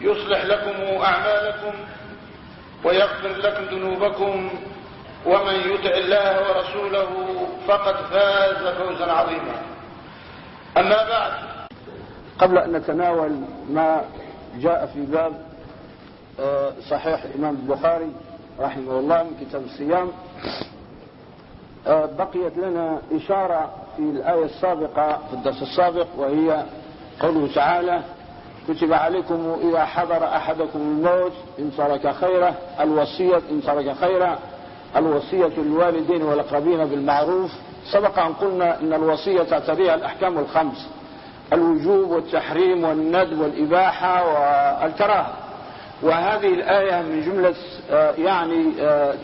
يصلح لكم أعمالكم ويغفر لكم ذنوبكم ومن يطع الله ورسوله فقد فاز فوزا عظيما. أما بعد قبل أن نتناول ما جاء في باب صحيح الإمام البخاري رحمه الله من كتاب الصيام بقيت لنا إشارة في الآية السابقة في الدرس السابق وهي قوله تعالى كتب عليكم إذا حضر أحدكم الموت إن ترك خيره الوصية إن ترك خيرا الوصية للوالدين والأقربين بالمعروف. سبق أن قلنا أن الوصية تعتريها الأحكام الخمس الوجوب والتحريم والند والإباحة والكراهة. وهذه الآية من جملة يعني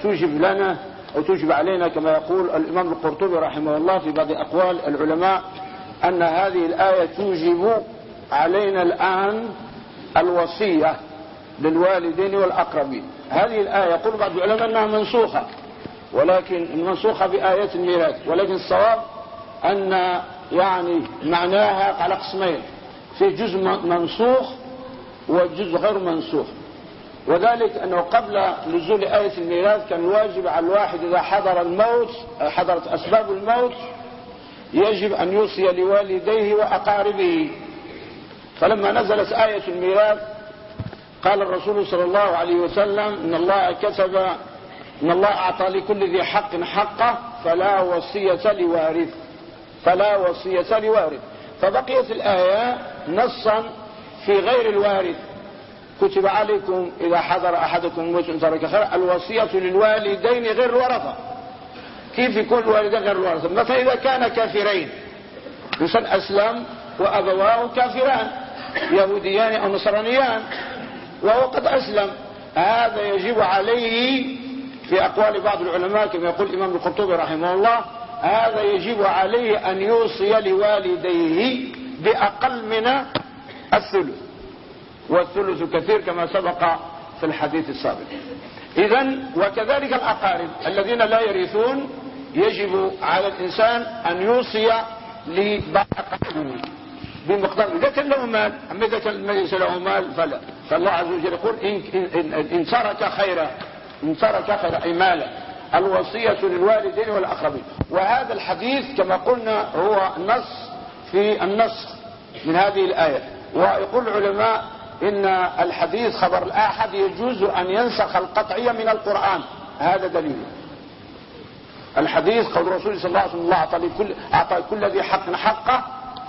توجب لنا أو توجب علينا كما يقول الإمام القرطبي رحمه الله في بعض أقوال العلماء أن هذه الآية توجب علينا الآن الوصية للوالدين والأقربين. هذه الآية يقول بعض العلماء أنها منسوخة ولكن منسوخة بآية الميراث ولكن الصواب أن يعني معناها على قسمين في جزء منسوخ وجزء غير منسوخ. وذلك أنه قبل نزول آية الميراث كان واجب على الواحد إذا حضر الموت حضرت أسباب الموت يجب أن يوصي لوالديه وأقاربه. فلما نزلت آية الميراث قال الرسول صلى الله عليه وسلم إن الله كتب إن الله أعطى لكل ذي حق حقه فلا وصية لوارث. فلا وصية لوارث. فبقيت الآية نصا في غير الوارث. كتب عليكم إذا حضر أحدكم إن ترك خير الوصية للوالدين غير الورثة كيف يكون الوالدين غير الورثة مثلا إذا كان كافرين إنسان أسلم وأبواه كافران. يهوديان أو نصرانيان وهو قد أسلم. هذا يجب عليه في أقوال بعض العلماء كما يقول الإمام القرطبي رحمه الله هذا يجب عليه أن يوصي لوالديه بأقل من الثلث والثلث كثير كما سبق في الحديث السابق. إذا وكذلك الأقارب الذين لا يرثون يجب على الإنسان أن يوصي لبعض بمقدار إذا كان له مال أما إذا كان ليس له مال فلا فالله عز وجل يقول إن, إن, إن ترك خيرا إن ترك خيرا أي مالا الوصية للوالدين والأقربين. وهذا الحديث كما قلنا هو نص في النسخ من هذه الآية. ويقول العلماء إن الحديث خبر الآحد يجوز أن ينسخ القطعية من القرآن. هذا دليل. الحديث قول الرسول صلى الله عليه وسلم أعطى أعطى كل ذي حق حقه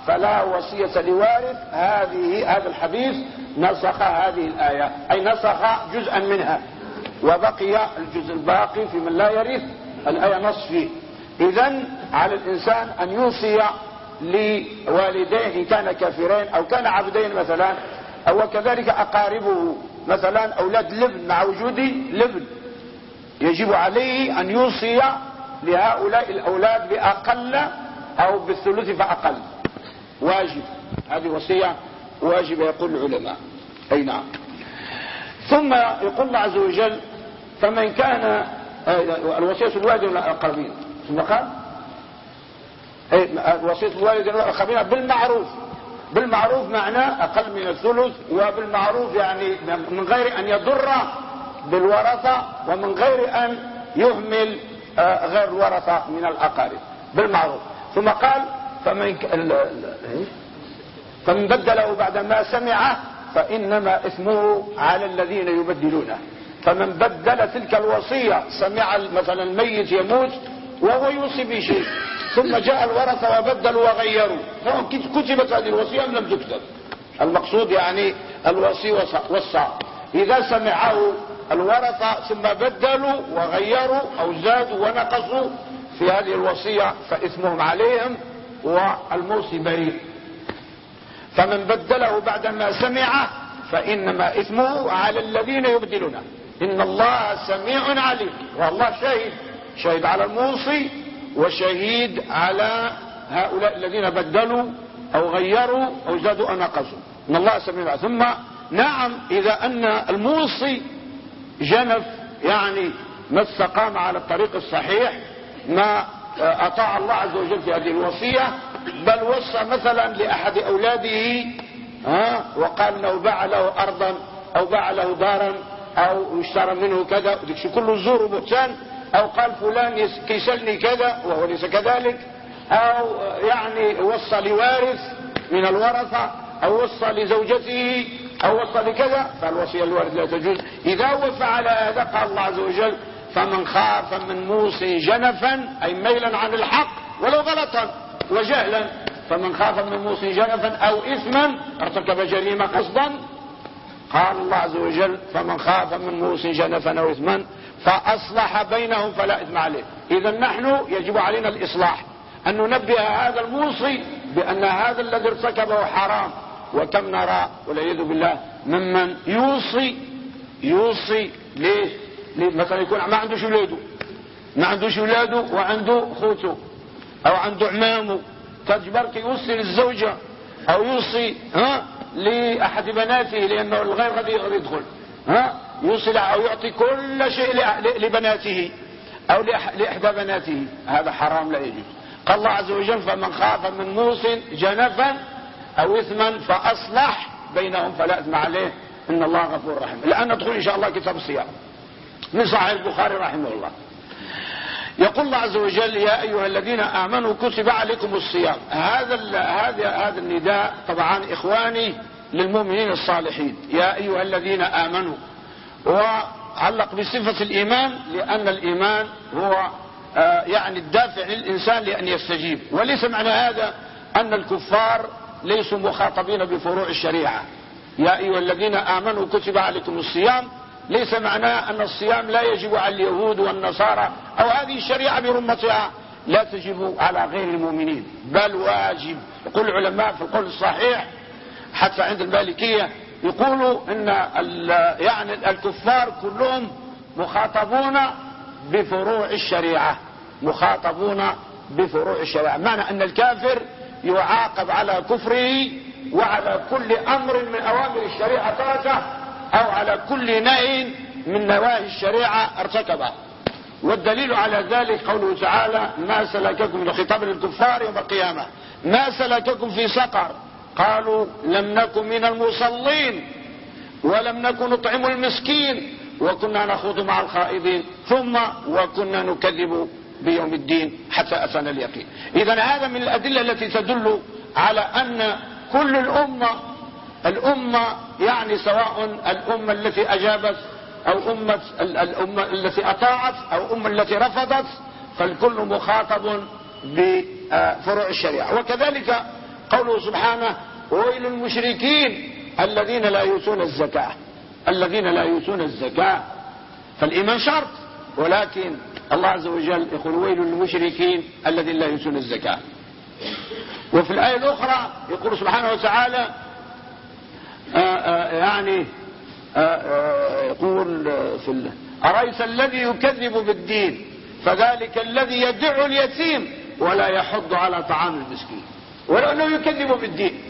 فلا وصية لوارث. هذه هذا الحديث نسخ هذه الآية أي نسخ جزءا منها وبقي الجزء الباقي في من لا يرث الآية نص فيه إذا على الإنسان أن يوصي لوالديه إن كان كافرين أو كان عبدين مثلا أو كذلك أقاربه مثلا أولاد لبن مع وجود لبن. يجب عليه أن يوصي لهؤلاء الأولاد بأقل أو بالثلث فأقل. واجب. هذه وصية واجب يقول العلماء. أي نعم. ثم يقول الله عز وجل فمن كان الوصية الوالد والأقربين ثم قال وصية الوالد والأقربين بالمعروف. بالمعروف معناه أقل من الثلث وبالمعروف يعني من غير أن يضر بالورثة ومن غير أن يهمل غير الورثة من الأقارب. بالمعروف. ثم قال فمن. ال... فمن بدله بعد ما سمعه فإنما إثمه على الذين يبدلونه. فمن بدل تلك الوصية سمع مثلا الميت يموت وهو يوصي بشيء ثم جاء الورثة وبدلوا وغيروا. كتبت هذه الوصية أم لم تكتب؟ المقصود يعني الوصي وصى. إذا سمعه الورثة ثم بدلوا وغيروا أو زادوا ونقصوا في هذه الوصية فإثمهم عليهم والموصي بريء فمن بدله بعدما سمع فإنما إثمه على الذين يبدلونه. إن الله سميع عليم. والله شهيد. شهيد على الموصي وشهيد على هؤلاء الذين بدلوا أو غيروا أو زادوا أو نقصوا. إن الله سميع عليم. ثم نعم إذا أن الموصي جنف يعني ما استقام على الطريق الصحيح ما أطاع الله عز وجل في هذه الوصية بل وصى مثلا لأحد أولاده ها وقال إنه باع له أرضا أو باع له دارا أو اشترى منه كذا وديك كله زور وبهتان. أو قال فلان كيسلني كذا وهو ليس كذلك. أو يعني وصى لوارث من الورثة أو وصى لزوجته أو وصى لكذا. فالوصية الوارث لا تجوز. إذا هو فعل هذا قال الله عز وجل فمن خاف من موصي جنفا أي ميلا عن الحق ولو غلطا وجهلا. فمن خاف من موصي جنفا أو إثما ارتكب جريمة قصدا. قال الله عز وجل فمن خاف من موصي جنفا أو إثما فأصلح بينهم فلا إثم عليه. إذا نحن يجب علينا الإصلاح. أن ننبه هذا الموصي بأن هذا الذي ارتكبه حرام. وكم نرى والعياذ بالله ممن يوصي يوصي ليش؟ مثلا يكون ما عندوش ولاده ما عندوش ولاده وعنده خوته أو عنده عمامه تجبرك يوصي للزوجة. أو يوصي ها لأحد بناته لأنه الغير غادي يدخل. ها يوصي أو يعطي كل شيء لبناته. أو لإحدى بناته. هذا حرام لا يجوز. قال الله عز وجل فمن خاف من موص جنفا أو إثما فأصلح بينهم. فلا إثم عليه. إن الله غفور رحيم. الآن ندخل إن شاء الله كتاب الصيام. من صحيح البخاري رحمه الله. يقول الله عز وجل يا أيها الذين آمنوا كتب عليكم الصيام. هذا هذا هذا النداء طبعا إخواني للمؤمنين الصالحين. يا أيها الذين آمنوا وعلق بصفة الإيمان لأن الإيمان هو آه، يعني الدافع للإنسان لأن يستجيب. وليس معنى هذا أن الكفار ليسوا مخاطبين بفروع الشريعة. يا أيها الذين آمنوا كتب عليكم الصيام. ليس معناه أن الصيام لا يجب على اليهود والنصارى أو هذه الشريعة برمتها. لا تجب على غير المؤمنين بل واجب. يقول العلماء في القول الصحيح حتى عند المالكية يقولوا إن يعني الكفار كلهم مخاطبون بفروع الشريعة. مخاطبون بفروع الشريعة. معنى أن الكافر يعاقب على كفره وعلى كل أمر من أوامر الشريعة تركه أو على كل نهي من نواهي الشريعة ارتكبه والدليل على ذلك قوله تعالى ما سلككم خطاب للكفار يوم القيامة ما سلككم في سقر قالوا لم نكن من المصلين ولم نكن نطعم المسكين وكنا نخوض مع الخائضين ثم وكنا نكذب بيوم الدين حتى أتانا اليقين. إذا هذا من الأدلة التي تدل على أن كل الأمة الأمة يعني سواء الأمة التي أجابت أو أمة الأمة التي أطاعت أو أمة التي رفضت فالكل مخاطب بفروع الشريعة. وكذلك قوله سبحانه ويل المشركين الذين لا يؤتون الزكاة. الذين لا يؤتون الزكاة. فالإيمان شرط ولكن الله عز وجل يقول ويل للمشركين الذين لا يؤتون الزكاة. وفي الآية الأخرى يقول سبحانه وتعالى يعني آآ آه، يقول في أريس الذي يكذب بالدين فذلك الذي يدع اليتيم ولا يحض على طعام المسكين. ولو أنه يكذب بالدين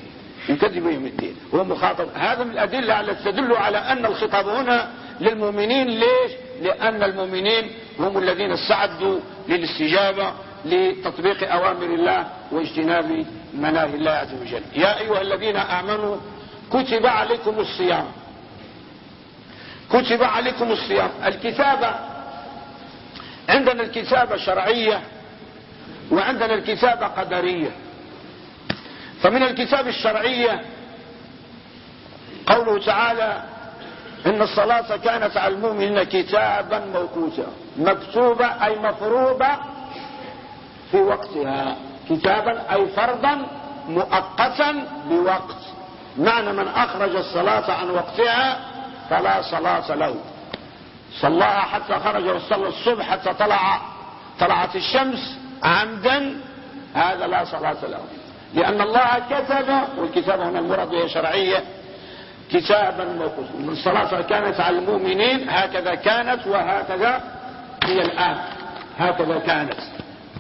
يكذب يوم الدين. هو مخاطب. هذا من الأدلة التي تدل على أن الخطاب هنا للمؤمنين ليش؟ لأن المؤمنين هم الذين استعدوا للاستجابة لتطبيق أوامر الله واجتناب مناهي الله عز وجل. يا أيها الذين آمنوا كتب عليكم الصيام. كتب عليكم الصيام. الكتابة عندنا الكتابة شرعية وعندنا الكتابة قدرية. فمن الكتاب الشرعية قوله تعالى إن الصلاة كانت على المؤمنين كتابا موقوتا. مكتوبة أي مفروضة في وقتها. كتابا أي فرضا مؤقتا بوقت. معنى من أخرج الصلاة عن وقتها فلا صلاة له. صلاها حتى خرج وصلى الصبح حتى طلع طلعت الشمس عمدا هذا لا صلاة له. لأن الله كتب والكتاب هنا المراد به شرعية كتابا موقوتا. الصلاة كانت على المؤمنين هكذا كانت وهكذا هي الآن. هكذا كانت.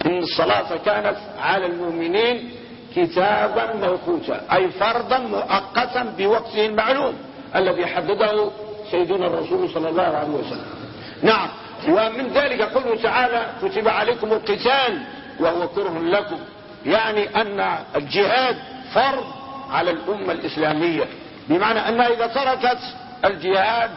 إن الصلاة كانت على المؤمنين كتابا موقوتا أي فرضا مؤقتا بوقته المعلوم الذي حدده سيدنا الرسول صلى الله عليه وسلم. نعم ومن ذلك قوله تعالى كتب عليكم القتال وهو كره لكم. يعني أن الجهاد فرض على الأمة الإسلامية بمعنى أنها إذا تركت الجهاد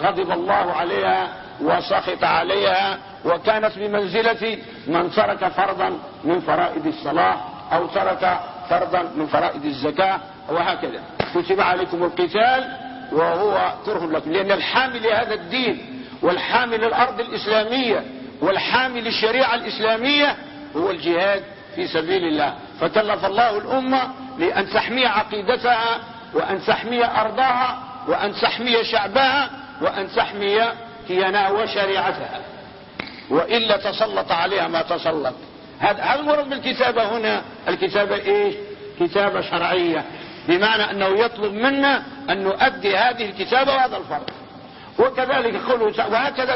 غضب الله عليها وسخط عليها وكانت بمنزلة من ترك فرضا من فرائض الصلاة. أو ترك فرضا من فرائض الزكاة وهكذا. كتب عليكم القتال وهو كره لكم. لأن الحامل لهذا الدين والحامل الأرض الإسلامية والحامل للشريعة الإسلامية هو الجهاد في سبيل الله. فكلف الله الأمة لأن تحمي عقيدتها وأن تحمي أرضها وأن تحمي شعبها وأن تحمي كيانها وشريعتها. وإلا تسلط عليها ما تسلط. هذا المراد بالكتابة هنا. الكتابة إيش؟ كتابة شرعية. بمعنى أنه يطلب منا أن نؤدي هذه الكتابة وهذا الفرض. وكذلك قوله وهكذا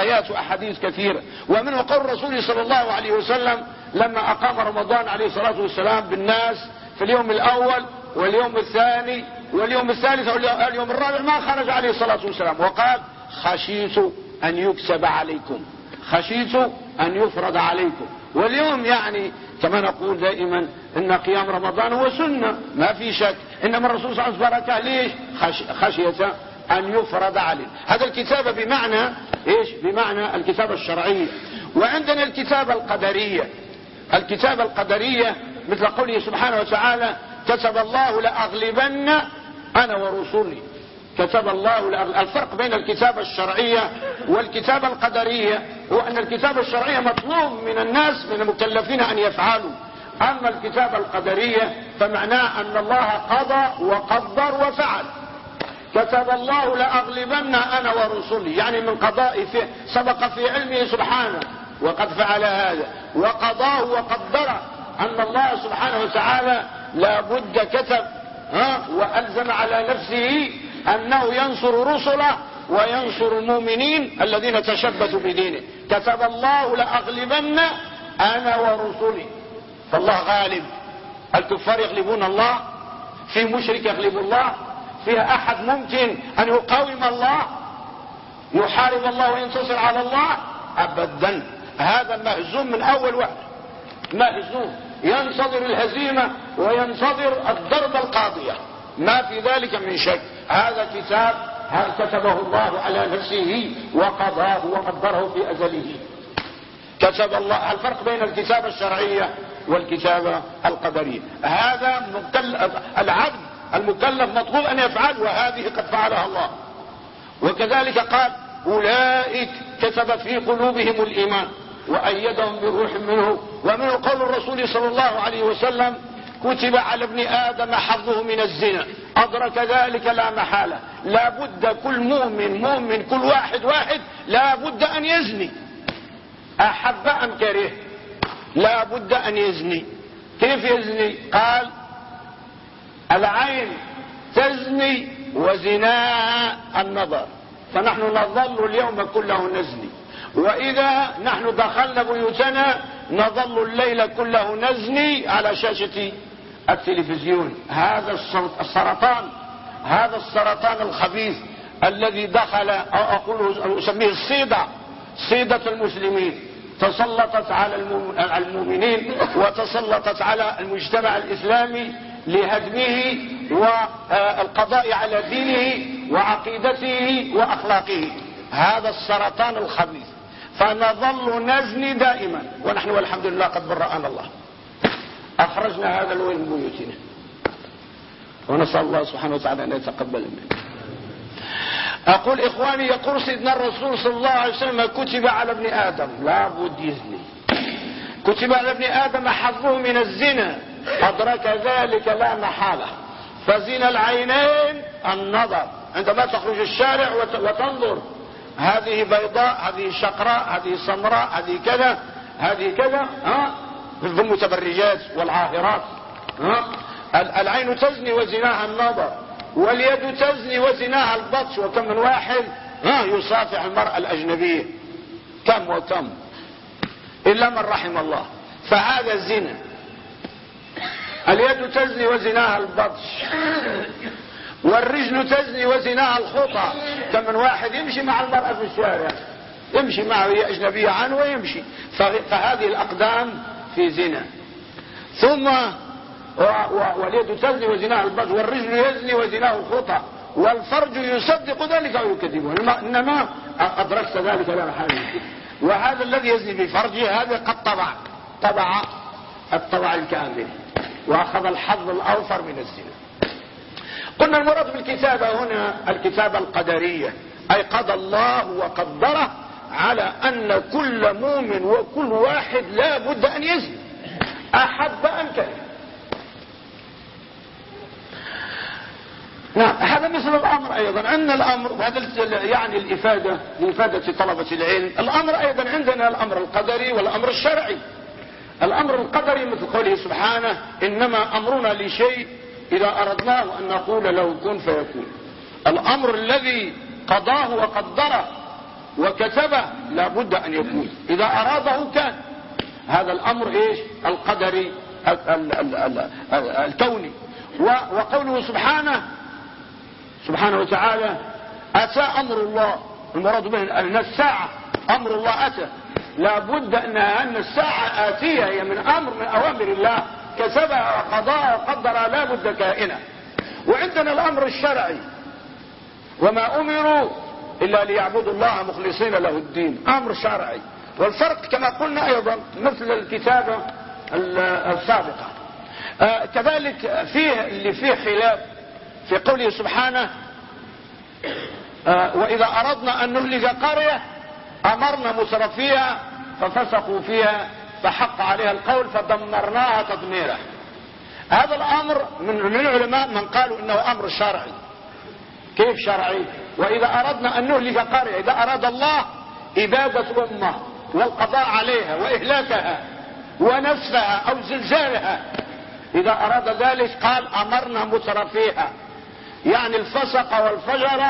آيات وأحاديث كثيرة. ومنه قول الرسول صلى الله عليه وسلم لما أقام رمضان عليه الصلاة والسلام بالناس في اليوم الأول واليوم الثاني واليوم الثالث واليوم الرابع ما خرج عليه الصلاة والسلام. وقال خشيت أن يكسب عليكم. خشيت أن يفرض عليكم. واليوم يعني كما نقول دائما إن قيام رمضان هو سنة. ما في شك انما الرسول صلى الله عليه وسلم ليش؟ خشية أن يفرض عليه. هذا الكتابة بمعنى إيش؟ بمعنى الكتابة الشرعية وعندنا الكتابة القدرية. الكتابة القدرية مثل قوله سبحانه وتعالى كتب الله لأغلبن أنا ورسولي. كتب الله الفرق بين الكتابة الشرعية والكتابة القدرية هو أن الكتابة الشرعية مطلوب من الناس من المكلفين أن يفعلوا. أما الكتابة القدرية فمعناه أن الله قضى وقدر وفعل. كتب الله لأغلبن أنا ورسلي يعني من قضاء في سبق في علمه سبحانه وقد فعل هذا وقضاه وقدره أن الله سبحانه وتعالى لابد كتب ها وألزم على نفسه أنه ينصر رسله وينصر المؤمنين الذين تشبثوا بدينه. كتب الله لأغلبن أنا ورسلي. فالله غالب. الكفار يغلبون الله في مشرك يغلب الله فيها أحد ممكن أن يقاوم الله يحارب الله وينتصر على الله؟ أبدا. هذا مهزوم من أول وقت مهزوم. ينتظر الهزيمة وينتظر الضربة القاضية. ما في ذلك من شك. هذا كتاب كتبه الله على نفسه وقضاه وقدره في أزله؟ كتب الله الفرق بين الكتابة الشرعية والكتابة القدرية هذا مكلف العبد المكلف مطلوب أن يفعل وهذه قد فعلها الله. وكذلك قال أولئك كتب في قلوبهم الإيمان وأيدهم بروح منه. ومنه قول الرسول صلى الله عليه وسلم كتب على ابن آدم حظه من الزنا. أدرك ذلك لا محالة. لا بد كل مؤمن مؤمن كل واحد واحد لا بد أن يزني. أحب أم كره؟ لا بد أن يزني. كيف يزني؟ قال العين تزني وزناها النظر. فنحن نظل اليوم كله نزني. وإذا نحن دخلنا بيوتنا نظل الليل كله نزني على شاشة التلفزيون هذا السرطان هذا السرطان الخبيث الذي دخل أو أقول أسميه الصيدة صيدة المسلمين تسلطت على المؤمنين وتسلطت على المجتمع الإسلامي لهدمه والقضاء على دينه وعقيدته وأخلاقه. هذا السرطان الخبيث. فنظل نزني دائما. ونحن والحمد لله قد برأنا الله. أخرجنا هذا الويل من بيوتنا. ونسأل الله سبحانه وتعالى أن يتقبل منه. أقول إخواني يقول سيدنا الرسول صلى الله عليه وسلم كتب على ابن آدم. لا بد يزني. كتب على ابن آدم حظه من الزنا. أدرك ذلك لا محالة. فزنا العينين النظر. عندما تخرج الشارع وتنظر. هذه بيضاء هذه شقراء هذه سمراء هذه كذا هذه كذا ها؟ المتبرجات والعاهرات. ها؟ العين تزني وزناها النظر واليد تزني وزناها البطش وكم من واحد يصافح المرأة الأجنبية كم وكم. إلا من رحم الله. فهذا الزنا. اليد تزني وزناها البطش. والرجل تزني وزناها الخطى كم من واحد يمشي مع المرأة في الشارع يمشي معه هي أجنبية عنه ويمشي. فهذه الأقدام في زنا. ثم واليد تزني وزناها البطش والرجل يزني وزناه الخطى والفرج يصدق ذلك أو يكذبه انما أدركت ذلك لا محاله وهذا الذي يزني بفرجه هذا قد طبع. طبع الطبع الكامل. وأخذ الحظ الأوفر من الزنا. قلنا المراد بالكتابة هنا الكتابة القدرية. أي قضى الله وقدره على أن كل مؤمن وكل واحد لا بد أن يزني. أحب أم كره؟ نعم هذا مثل الأمر أيضا. أن الأمر وهذا يعني الإفادة لافادة طلبة العلم. الأمر أيضا عندنا الأمر القدري والأمر الشرعي. الأمر القدري مثل قوله سبحانه إنما أمرنا لشيء إذا أردناه أن نقول له كن فيكون. الأمر الذي قضاه وقدره وكتبه لابد أن يكون إذا أراده كان. هذا الأمر إيش؟ القدري الكوني. وقوله سبحانه سبحانه وتعالى أتى أمر الله. المراد به أن الساعة أمر الله أتى. لابد أن أن الساعة آتية هي من أمر من أوامر الله. كسبها وقضاها وقدرها لا بد كائنة. وعندنا الأمر الشرعي. وما أمروا إلا ليعبدوا الله مخلصين له الدين. أمر شرعي. والفرق كما قلنا أيضا مثل الكتابة السابقة. آه كذلك فيه اللي فيه خلاف في قوله سبحانه آه وإذا أردنا أن نهلك قرية أمرنا مترفيها ففسقوا فيها فحق عليها القول فدمرناها تدميرا. هذا الأمر من العلماء من قالوا إنه أمر شرعي. كيف شرعي؟ وإذا أردنا أن نهلك قرية إذا أراد الله إبادة أمة والقضاء عليها وإهلاكها ونسفها أو زلزالها. إذا أراد ذلك قال أمرنا مترفيها. يعني الفسق والفجر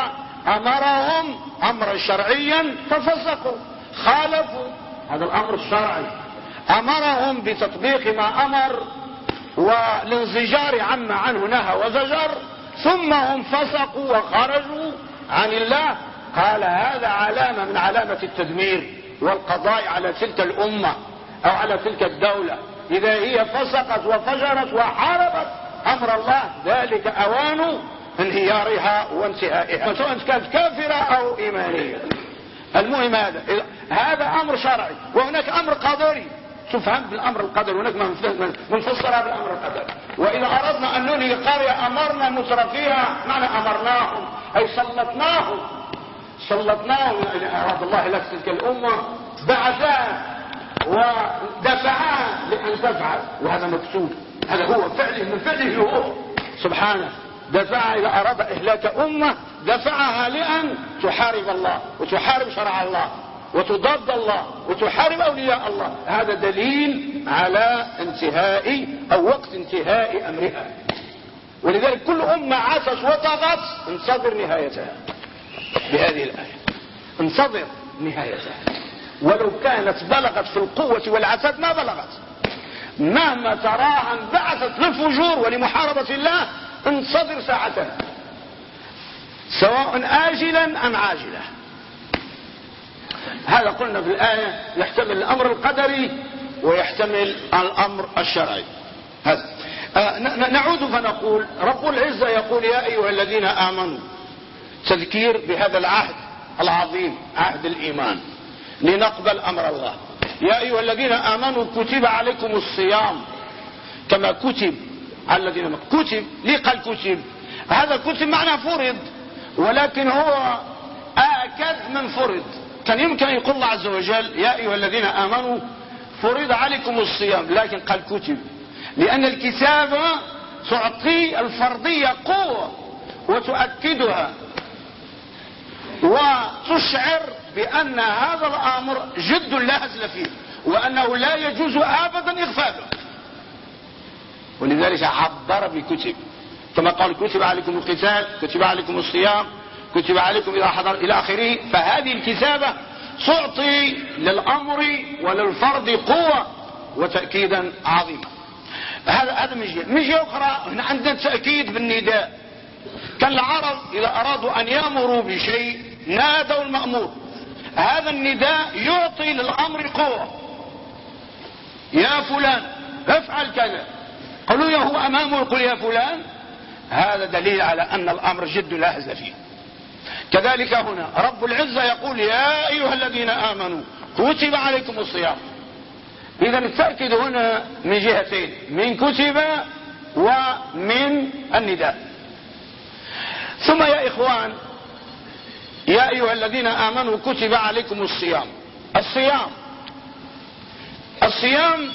أمرهم أمرا شرعيا ففسقوا خالفوا. هذا الأمر الشرعي. أمرهم بتطبيق ما أمر والانزجار عما عنه نهى وزجر ثم هم فسقوا وخرجوا عن الله؟ قال هذا علامة من علامة التدمير والقضاء على تلك الأمة أو على تلك الدولة. إذا هي فسقت وفجرت وحاربت أمر الله ذلك أوان انهيارها وانتهائها. سواء كانت كافرة أو إيمانية. المهم هذا. هذا أمر شرعي وهناك أمر قدري. تفهم بالأمر القدري هناك من فسرها بالأمر القدري. وإذا أردنا أن ننهي قرية أمرنا مترفيها معنى أمرناهم. اي سلطناهم سلطناهم إلى اراد الله لك تلك الأمة بعثها ودفعها لأن تفعل. وهذا مكتوب هذا هو فعله من فعله هو. سبحانه. دفعها إذا أراد إهلاك أمة دفعها لأن تحارب الله وتحارب شرع الله وتضاد الله وتحارب أولياء الله. هذا دليل على انتهاء أو وقت انتهاء أمرها. ولذلك كل أمة عاشت وطغت انتظر نهايتها. بهذه الآية. انتظر نهايتها. ولو كانت بلغت في القوة والعتاد ما بلغت. مهما تراها انبعثت للفجور ولمحاربة الله انتظر ساعة سواء آجلا أم عاجلا. هذا قلنا في الآية يحتمل الأمر القدري ويحتمل الأمر الشرعي. هذا. نعود فنقول رب العزة يقول يا أيها الذين آمنوا تذكير بهذا العهد العظيم عهد الإيمان لنقبل أمر الله. يا أيها الذين آمنوا كتب عليكم الصيام كما كتب على الذين كتب ليه قال كتب؟ هذا كتب معناه فرض ولكن هو آكد من فرض. كان يمكن أن يقول الله عز وجل يا أيها الذين آمنوا فرض عليكم الصيام لكن قال كتب. لأن الكتابة تعطي الفرضية قوة وتؤكدها وتشعر بأن هذا الأمر جد لا هزل فيه وأنه لا يجوز أبدا إغفاله. ولذلك عبر بكتب كما قال كتب عليكم القتال كتب عليكم الصيام كتب عليكم إذا حضر إلى آخره. فهذه الكتابة تعطي للأمر وللفرض قوة وتأكيدا عظيما. هذا هذا من جهة. من جهة أخرى هنا عندنا تأكيد بالنداء. كان العرب إذا أرادوا أن يأمروا بشيء نادوا المأمور. هذا النداء يعطي للأمر قوة. يا فلان افعل كذا. قالوا يا هو أمامه يقول يا فلان. هذا دليل على أن الأمر جد لا هز فيه. كذلك هنا رب العزة يقول يا أيها الذين آمنوا كتب عليكم الصيام. إذا التأكيد هنا من جهتين من كتب ومن النداء. ثم يا إخوان يا أيها الذين آمنوا كتب عليكم الصيام. الصيام الصيام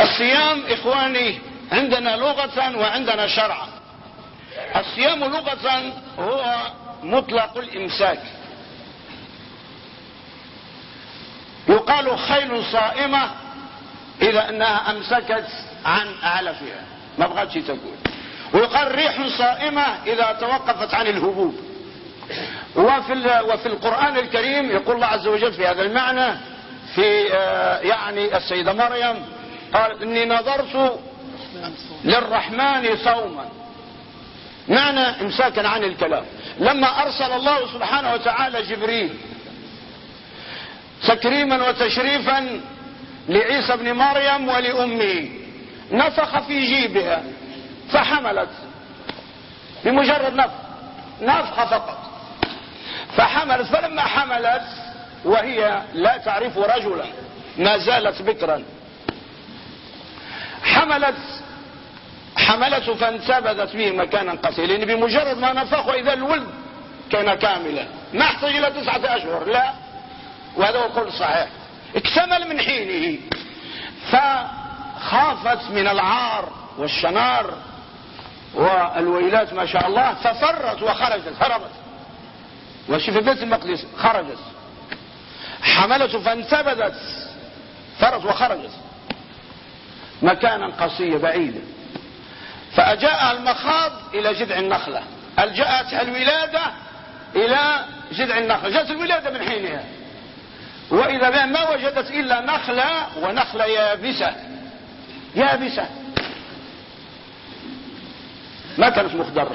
الصيام إخواني عندنا لغة وعندنا شرعا الصيام لغة هو مطلق الإمساك. يقال خيل صائمة إذا أنها أمسكت عن أعلفها ما بغاتش تقول. ويقال ريح صائمة إذا توقفت عن الهبوب. وفي, وفي القرآن الكريم يقول الله عز وجل في هذا المعنى في آه، يعني السيدة مريم قال إني نظرت للرحمن صوما. معنى امساكا عن الكلام. لما أرسل الله سبحانه وتعالى جبريل تكريما وتشريفا لعيسى بن مريم ولأمه. نفخ في جيبها فحملت بمجرد نفخ نفخ فقط. فحملت فلما حملت وهي لا تعرف رجلا ما زالت بكرا. حملت حملته فانتبذت به مكانا قصيرا لأن بمجرد ما نفخ وإذا الولد كان كاملا ما احتاج إلى تسعة أشهر لا. وهذا هو القول الصحيح اكتمل من حينه. فخافت من العار والشنار والويلات ما شاء الله ففرت وخرجت هربت وشوف بيت المقدس خرجت. حملته فانتبذت فرت وخرجت. مكانا قصيا بعيدا. فأجاء المخاض إلى جذع النخلة. ألجأتها الولادة إلى جذع النخلة. جاءت الولادة من حينها. وإذا ما وجدت إلا نخلة ونخلة يابسة. يابسة. ما كانت مخضرة.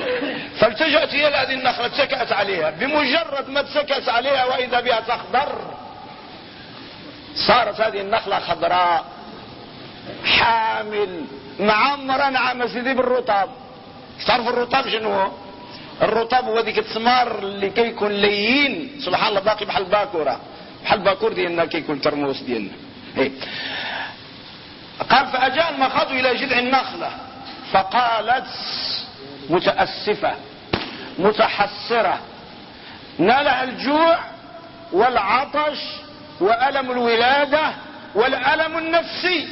فالتجأت هي هذه النخلة اتسكأت عليها. بمجرد ما اتسكأت عليها وإذا بها تخضر صارت هذه النخلة خضراء حامل معمرة نعم سيدي بالرطب تعرف الرطب شنو؟ الرطب هو ذيك الثمار اللي كيكون لين. سبحان الله باقي بحال باكورة. بحال باكور ديالنا كيكون ترموس ديالنا إيه. قال فأجاء المخاض إلى جذع النخلة. فقالت متأسفة متحسرة نالها الجوع والعطش وألم الولادة والألم النفسي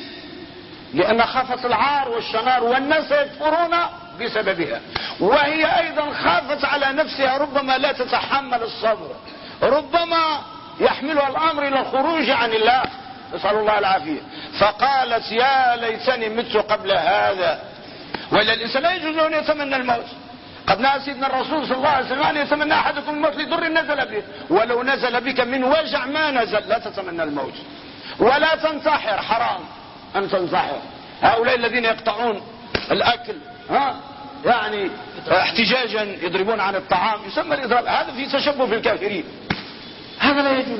لأن خافت العار والشنار والناس يكفرون بسببها. وهي أيضا خافت على نفسها ربما لا تتحمل الصبر ربما يحملها الأمر إلى الخروج عن الله. نسأل الله العافية. فقالت يا ليتني مت قبل هذا. ولا الإنسان لا يجوز أن يتمنى الموت. قد نهى سيدنا الرسول صلى الله عليه وسلم أن يتمنى أحدكم الموت لضر نزل به. ولو نزل بك من وجع ما نزل. لا تتمنى الموت. ولا تنتحر. حرام أن تنصحه هؤلاء الذين يقطعون الأكل ها؟ يعني احتجاجا يضربون عن الطعام. يسمى الإضراب. هذا في تشبه في الكافرين. هذا لا يجوز.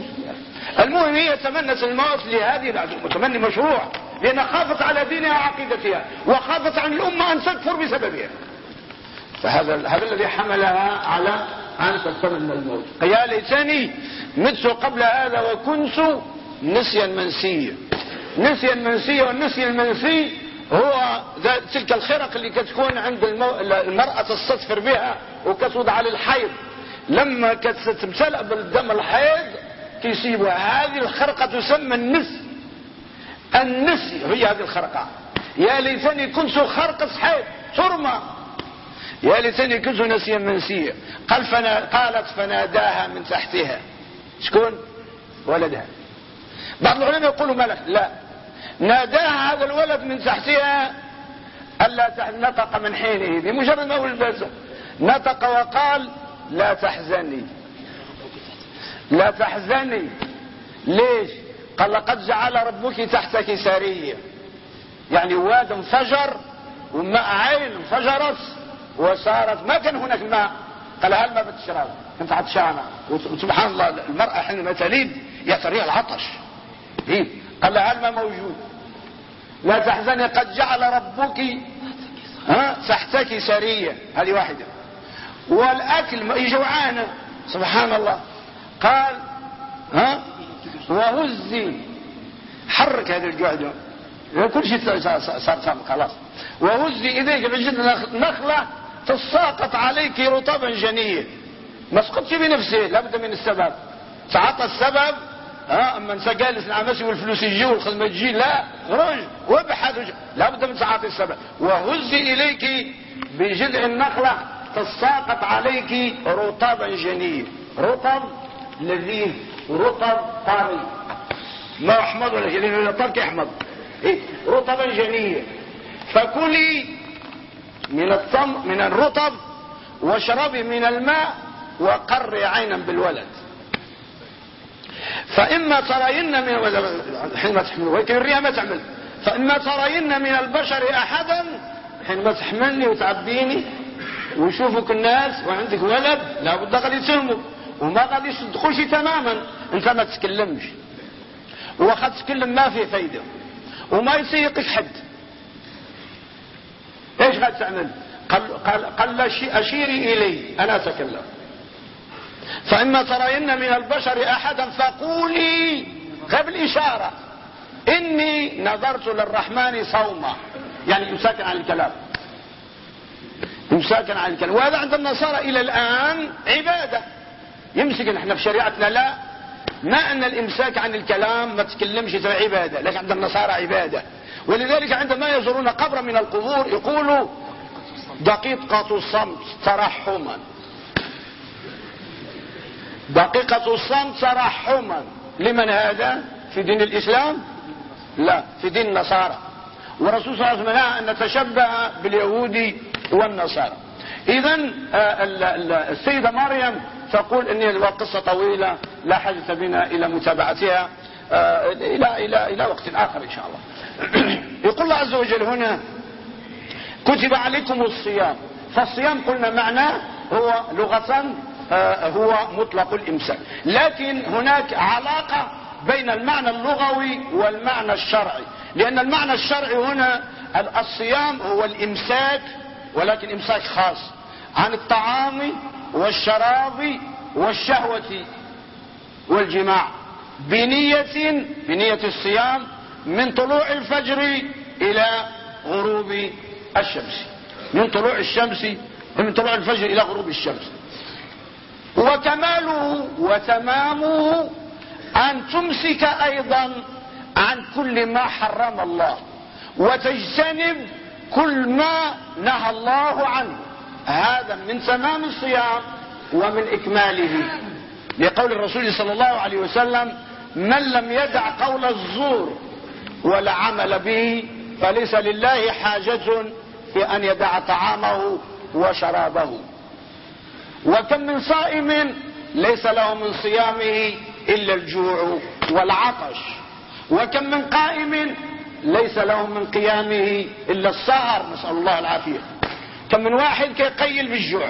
المهم هي تمنت الموت لهذه متمني مشروع. لأنها خافت على دينها وعقيدتها. وخافت عن الأمة أن تكفر بسببها. فهذا هذا الذي حملها على أن تتمنى الموت. يا ليتني مت قبل هذا وكنت نسيا منسيا. نسيا منسيا والنسي المنسي هو تلك الخرق اللي كتكون عند المرأة تستطفر بها وكتوضع للحيض لما كتمتلأ بالدم الحيض كيصيبها هذه الخرقة تسمى النس. النسي هي هذه الخرقة. يا ليتني كنت خرقة حيض حرمة. يا ليتني كنت نسيا منسيا. قال فنا قالت فناداها من تحتها. شكون؟ ولدها. بعض العلماء يقولوا ملك لا. ناداها هذا الولد من تحتها. ألا نطق من حينه؟ بمجرد ما ولدته نطق وقال لا تحزني. لا تحزني. ليش؟ قال لقد جعل ربك تحتك سارية يعني واد انفجر وماء عين انفجرت وصارت ما كان هناك ماء. قال هل ما بتشرب كنت عطشانة وسبحان الله المرأة حينما تليد يعتريها العطش. إيه؟ قال هل ما موجود؟ لا تحزني قد جعل ربك ها تحتك سرية هذه واحدة. والأكل جوعانة سبحان الله قال ها؟ وهزي. حرك هذا الجوع ده كل شيء صار خلاص. وهزي إليك بجد نخلة تساقط عليك رطبا جنيا ما سقطش بنفسه لابد من السبب. تعطى السبب ها؟ أما أنت جالس نعمسي والفلوس يجي والخدمة تجي لا. خرج وابحث. لابد من تعاطي السبب. وهزي إليك بجذع النخلة. تساقط عليك رطبا جنيا رطب لذيذ رطب طري ما احمض ولا جنين ولا طرك احمض إيه؟ رطبا جنيا فكلي من الطم من الرطب واشربي من الماء وقري عينا بالولد. فإما ترين من حينما تحمل ولكن الرياء ما تعمل فإما ترين من البشر أحدا حينما تحملني وتعبيني. ويشوفك الناس وعندك ولد لابد غادي يتهموا وما غادي يصدقوش تماما انت ما تتكلمش وخا تتكلم ما فيه فايدة. وما يسيقك حد. إيش غادي تعمل؟ قال, قال, قال أشيري إلي أنا اتكلم فإما ترين من البشر أحدا فقولي قبل إشارة. إني نظرت للرحمن صوما. يعني يمساكن عن الكلام. يمساكن عن الكلام. وهذا عند النصارى إلى الآن عبادة. يمسك إحنا في شريعتنا لا. ما أن الإمساك عن الكلام ما تكلمش عبادة. لكن عند النصارى عبادة؟ ولذلك عندما يزورون قبر من القبور يقولوا دقيقة الصمت ترحما. دقيقة الصمت ترحما. لمن هذا؟ في دين الإسلام؟ لا. في دين النصارى. والرسول صلى الله عليه وسلم أن نتشبه باليهود والنصارى. إذا آه، السيدة مريم تقول إن قصة طويلة لا حاجة بنا إلى متابعتها آه، إلى إلى إلى وقت آخر إن شاء الله. يقول الله عز وجل هنا كتب عليكم الصيام. فالصيام قلنا معناه هو لغة آه، هو مطلق الإمساك. لكن هناك علاقة بين المعنى اللغوي والمعنى الشرعي. لأن المعنى الشرعي هنا الصيام هو الإمساك ولكن إمساك خاص عن الطعام والشراب والشهوة والجماع بنية بنية الصيام من طلوع الفجر إلى غروب الشمس. من طلوع الشمس من طلوع الفجر إلى غروب الشمس. وكماله وتمامه أن تمسك أيضا عن كل ما حرم الله. وتجتنب كل ما نهى الله عنه. هذا من تمام الصيام ومن إكماله. لقول الرسول صلى الله عليه وسلم من لم يدع قول الزور ولا عمل به فليس لله حاجة في أن يدع طعامه وشرابه. وكم من صائم ليس له من صيامه إلا الجوع والعطش. وكم من قائم ليس له من قيامه إلا السهر نسأل الله العافية. كم من واحد كيقيل بالجوع.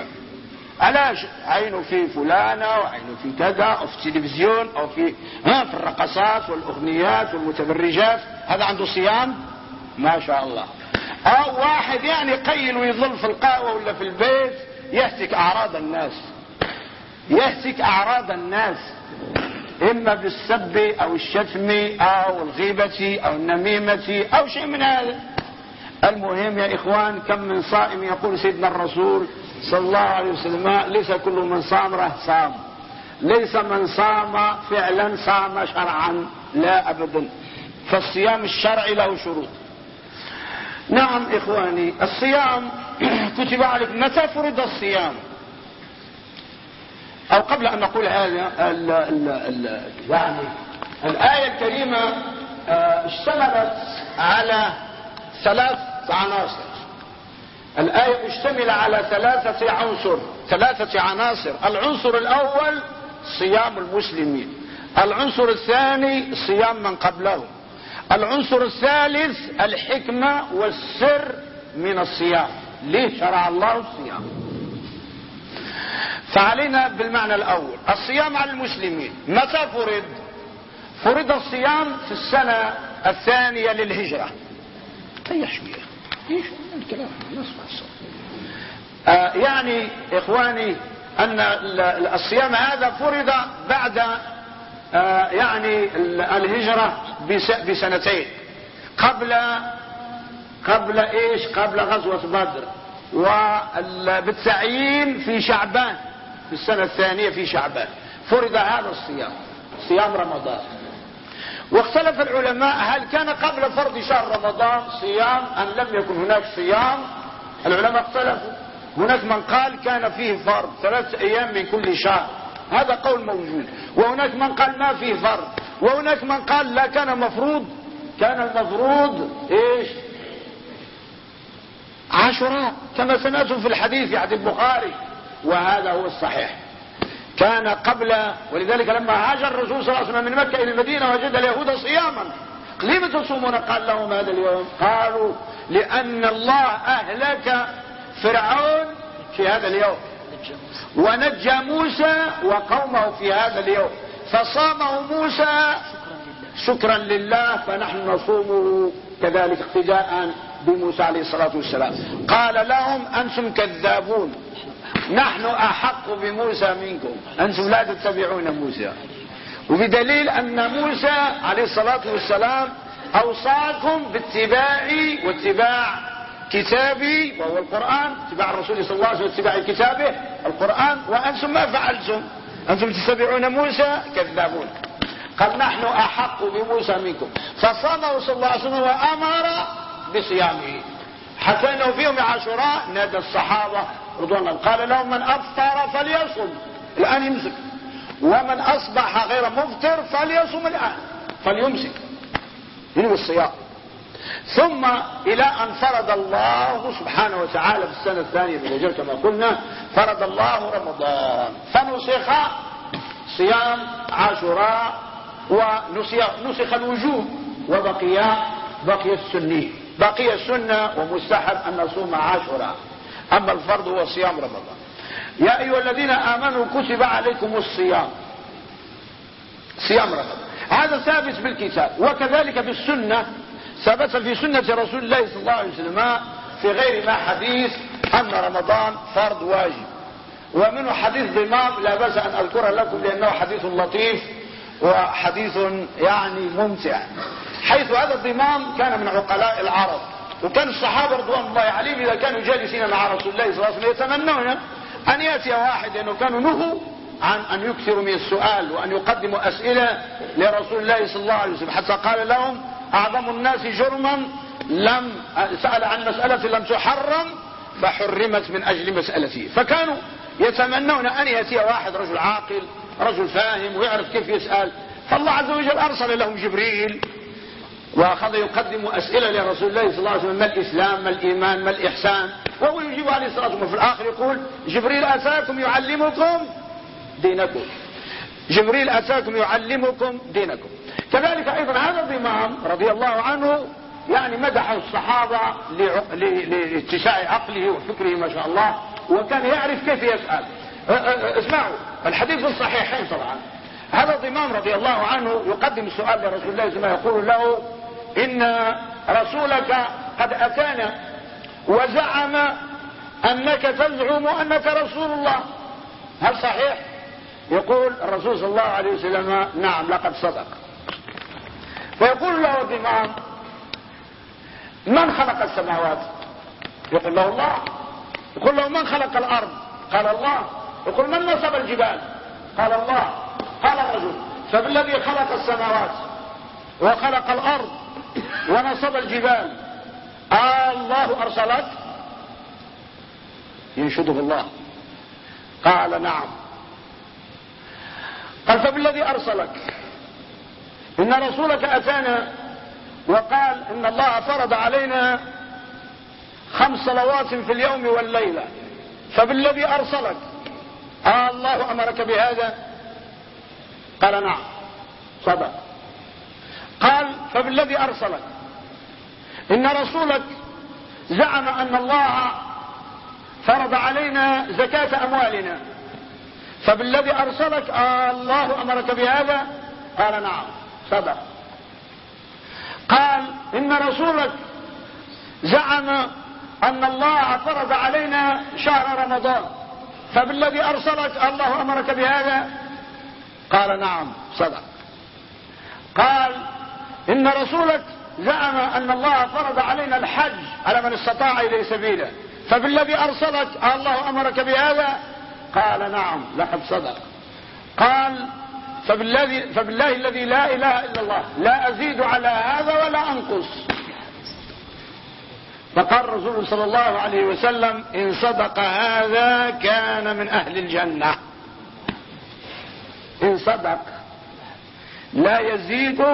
علاش عينه في فلانة وعينه في كذا أو في التلفزيون أو في ها في الرقصات والأغنيات والمتبرجات هذا عنده صيام؟ ما شاء الله. أو واحد يعني قيل ويظل في القهوة ولا في البيت يهتك أعراض الناس. يهتك أعراض الناس. إما بالسب أو الشتم أو الغيبة أو النميمة أو شيء من هذا. المهم يا إخوان كم من صائم يقول سيدنا الرسول صلى الله عليه وسلم ليس كل من صام ره صام. ليس من صام فعلا صام شرعا لا أبدا. فالصيام الشرعي له شروط. نعم إخواني الصيام كتب عليك متى فرض الصيام؟ أو قبل أن نقول هذا يعني الآية الكريمة آه، اشتملت على ثلاث عناصر. الآية مشتملة على ثلاثة عنصر ثلاثة عناصر. العنصر الأول صيام المسلمين. العنصر الثاني صيام من قبلهم. العنصر الثالث الحكمة والسر من الصيام. ليه شرع الله الصيام؟ فعلينا بالمعنى الأول. الصيام على المسلمين. متى فرض؟ فرض الصيام في السنة الثانية للهجرة. ريح شوية إيش الكلام آه يعني إخواني أن الصيام هذا فرض بعد آه يعني الهجرة بسنتين. قبل قبل إيش؟ قبل غزوة بدر. وبالتعيين في شعبان. في السنة الثانية في شعبان. فرض هذا الصيام صيام رمضان. واختلف العلماء هل كان قبل فرض شهر رمضان صيام أم لم يكن هناك صيام. العلماء اختلفوا. هناك من قال كان فيه فرض ثلاث أيام من كل شهر. هذا قول موجود. وهناك من قال ما فيه فرض. وهناك من قال لا كان مفروض. كان المفروض إيش؟ عاشوراء. كما سمعتم في الحديث عن البخاري. وهذا هو الصحيح. كان قبل ولذلك لما هاجر الرسول صلى الله عليه وسلم من مكة إلى المدينة وجد اليهود صياما. لم تصومون؟ قال لهم هذا اليوم. قالوا لأن الله أهلك فرعون في هذا اليوم. ونجى موسى وقومه في هذا اليوم. فصامه موسى شكرا لله فنحن نصومه كذلك اقتداء بموسى عليه الصلاة والسلام. قال لهم أنتم كذابون. نحن أحق بموسى منكم. أنتم لا تتبعون موسى. وبدليل أن موسى عليه الصلاة والسلام أوصاكم باتباعي واتباع كتابي وهو القرآن اتباع الرسول صلى الله عليه وسلم اتباع كتابه القرآن وأنتم ما فعلتم. أنتم تتبعون موسى؟ كذابون. قال نحن أحق بموسى منكم. فصامه صلى الله عليه وسلم وأمر بصيامه. حتى انه في يوم عاشوراء نادى الصحابة رضوان الله قال لهم من افطر فليصم. الآن يمسك. ومن أصبح غير مفطر فليصم الآن. فليمسك. ينوي الصيام. ثم إلى أن فرض الله سبحانه وتعالى في السنة الثانية من الهجرة كما قلنا فرض الله رمضان. فنسخ صيام عاشوراء ونسخ الوجوب وبقي بقي السني. بقي السنة ومستحب أن نصوم عاشوراء. أما الفرض هو صيام رمضان. يا أيها الذين آمنوا كتب عليكم الصيام. صيام رمضان. هذا ثابت بالكتاب وكذلك بالسنة ثبت في سنة رسول الله صلى الله عليه وسلم في غير ما حديث أن رمضان فرض واجب. ومنه حديث ضمام لا بأس أن أذكره لكم لأنه حديث لطيف وحديث يعني ممتع. حيث هذا الضمام كان من عقلاء العرب. وكان الصحابة رضوان الله عليهم إذا كانوا جالسين مع رسول الله صلى الله عليه وسلم يتمنون أن يأتي واحد لأنه كانوا نهوا عن أن يكثروا من السؤال وأن يقدموا أسئلة لرسول الله صلى الله عليه وسلم. حتى قال لهم أعظم الناس جرما لم سأل عن مسألة لم تحرم فحرمت من أجل مسألته. فكانوا يتمنون أن يأتي واحد رجل عاقل رجل فاهم ويعرف كيف يسأل. فالله عز وجل أرسل لهم جبريل واخذ يقدم أسئلة لرسول الله صلى الله عليه وسلم ما الإسلام ما الإيمان ما الإحسان؟ وهو يجيب عليه الصلاة والسلام وفي الآخر يقول جبريل أتاكم يعلمكم دينكم. جبريل أتاكم يعلمكم دينكم. كذلك أيضا هذا الإمام رضي الله عنه يعني مدح الصحابة لاتساع عقله وفكره ما شاء الله وكان يعرف كيف يسأل. اسمعوا الحديث الصحيحين طبعا. هذا الضمام رضي الله عنه يقدم السؤال لرسول الله وسلم يقول له إن رسولك قد أتانا وزعم أنك تزعم أنك رسول الله. هل صحيح؟ يقول الرسول صلى الله عليه وسلم نعم لقد صدق. فيقول له الإمام من خلق السماوات؟ يقول له الله. يقول له من خلق الأرض؟ قال الله. يقول من نصب الجبال؟ قال الله. قال الرجل فبالذي خلق السماوات وخلق الأرض ونصب الجبال. آه الله أرسلك. ينشده الله. قال نعم. قال فبالذي أرسلك. إن رسولك أتانا وقال إن الله فرض علينا خمس صلوات في اليوم والليلة. فبالذي أرسلك. آه الله أمرك بهذا. قال نعم. صدق. قال فبالذي أرسلك. إن رسولك زعم أن الله فرض علينا زكاة أموالنا. فبالذي أرسلك آه الله أمرك بهذا؟ قال نعم. صدق. قال إن رسولك زعم أن الله فرض علينا شهر رمضان. فبالذي أرسلك الله أمرك بهذا؟ قال نعم. صدق. قال إن رسولك زعم أن الله فرض علينا الحج على من استطاع إليه سبيلا فبالذي أرسلك الله أمرك بهذا؟ قال نعم لقد صدق. قال فبالذي, فبالله الذي لا إله إلا الله لا أزيد على هذا ولا أنقص. فقال الرسول صلى الله عليه وسلم إن صدق هذا كان من أهل الجنة. إن صدق لا يزيد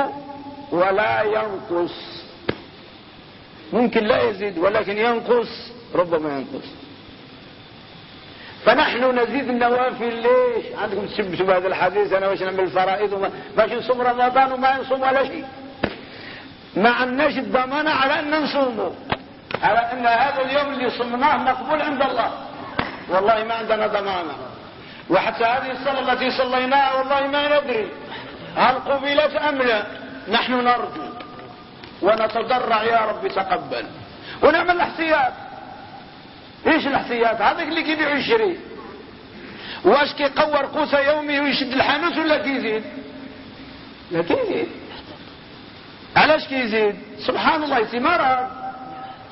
ولا ينقص. ممكن لا يزيد ولكن ينقص. ربما ينقص. فنحن نزيد النوافل. ليش؟ عندكم تشبشوا بهذا الحديث أنا واش نعمل الفرائض وما باش نصوم رمضان وما نصوم ولا شيء. ما عندناش الضمانه على أن نصومه على أن هذا اليوم اللي صمناه مقبول عند الله. والله ما عندنا ضمانة. وحتى هذه الصلاة التي صليناها والله ما ندري. هل قبلت أم لا؟ نحن نرجو ونتضرع يا رب تقبل ونعمل الاحتياط. إيش الاحتياط؟ هذاك اللي كيبيع ويشري واش كيقور قوت يومي ويشد الحانوت ولا كيزيد؟ لا كيزيد. علاش كيزيد؟ سبحان الله ثمار